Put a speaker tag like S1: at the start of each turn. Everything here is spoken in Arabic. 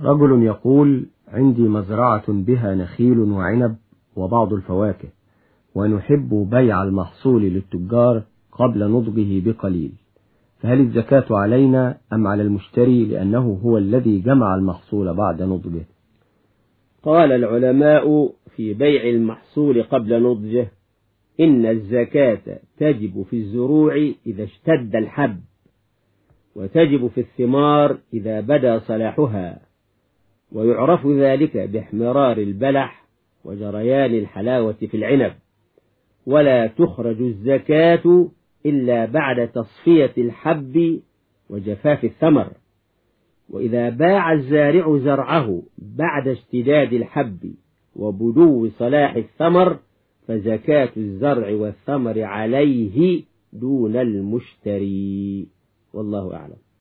S1: رجل يقول عندي مزرعة بها نخيل وعنب وبعض الفواكه ونحب بيع المحصول للتجار قبل نضجه بقليل. فهل الزكاة علينا أم على المشتري لأنه هو الذي جمع المحصول بعد نضجه؟
S2: قال العلماء في بيع المحصول قبل نضجه إن الزكاة تجب في الزروع إذا اشتد الحب وتجب في الثمار إذا بدا صلاحها. ويعرف ذلك باحمرار البلح وجريان الحلاوة في العنب. ولا تخرج الزكاة إلا بعد تصفية الحب وجفاف الثمر. وإذا باع الزارع زرعه بعد اشتداد الحب وبدو صلاح الثمر فزكاة الزرع والثمر عليه دون المشتري. والله أعلم.